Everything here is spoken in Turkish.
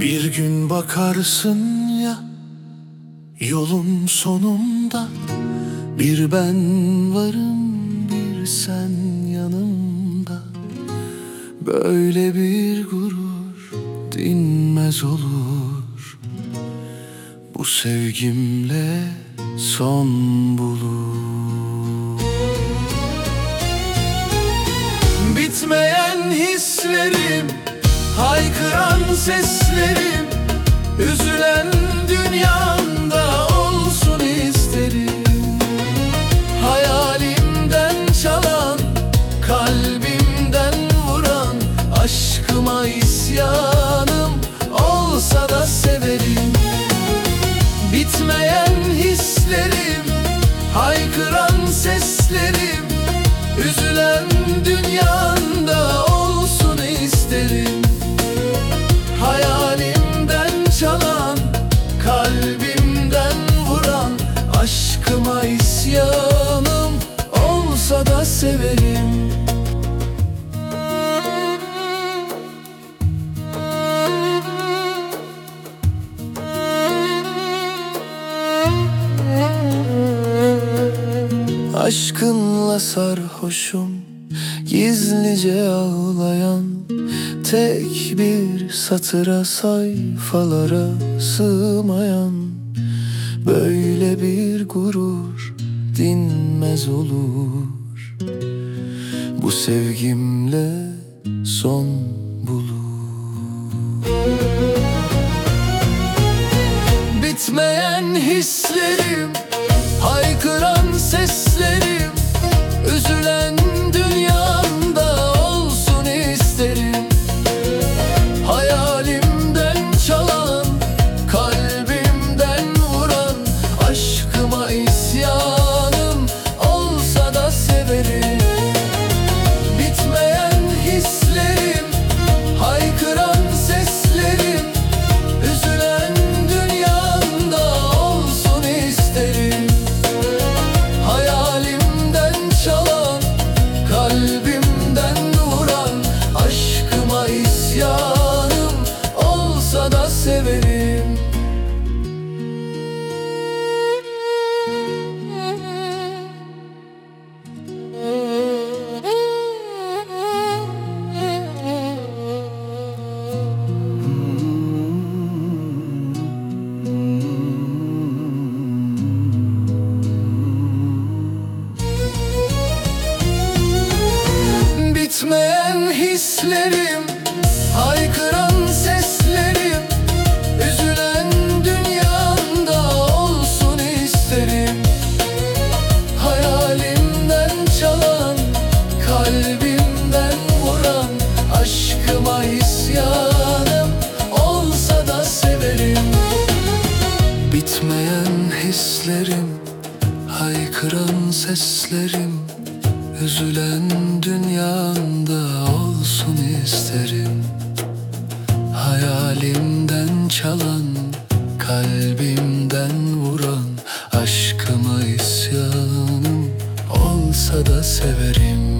Bir gün bakarsın ya Yolun sonunda. Bir ben varım bir sen yanımda. Böyle bir gurur dinmez olur. Bu sevgimle son bulur. Bitmeyen hislerim Haykıran seslerim Üzülen dünyamda olsun isterim. Hayalimden çalan Kalbimden vuran Aşkıma isyanım Olsa da severim. Bitmeyen hislerim Haykıran seslerim Üzülen dünyanda Aşkıma isyanım Olsa da severim. Aşkınla sarhoşum Gizlice ağlayan Tek bir satıra sayfalara sığmayan Böyle bir gurur dinmez olur. Bu sevgimle son bulur. Bitmeyen hislerim Haykıran hislerim Haykıran seslerim Üzülen dünyamda olsun isterim. Hayalimden çalan Kalbimden vuran Aşkıma isyanım Olsa da severim. Bitmeyen hislerim Haykıran seslerim Üzülen dünyanda olsun isterim. Hayalimden çalan Kalbimden vuran Aşkıma isyanım Olsa da severim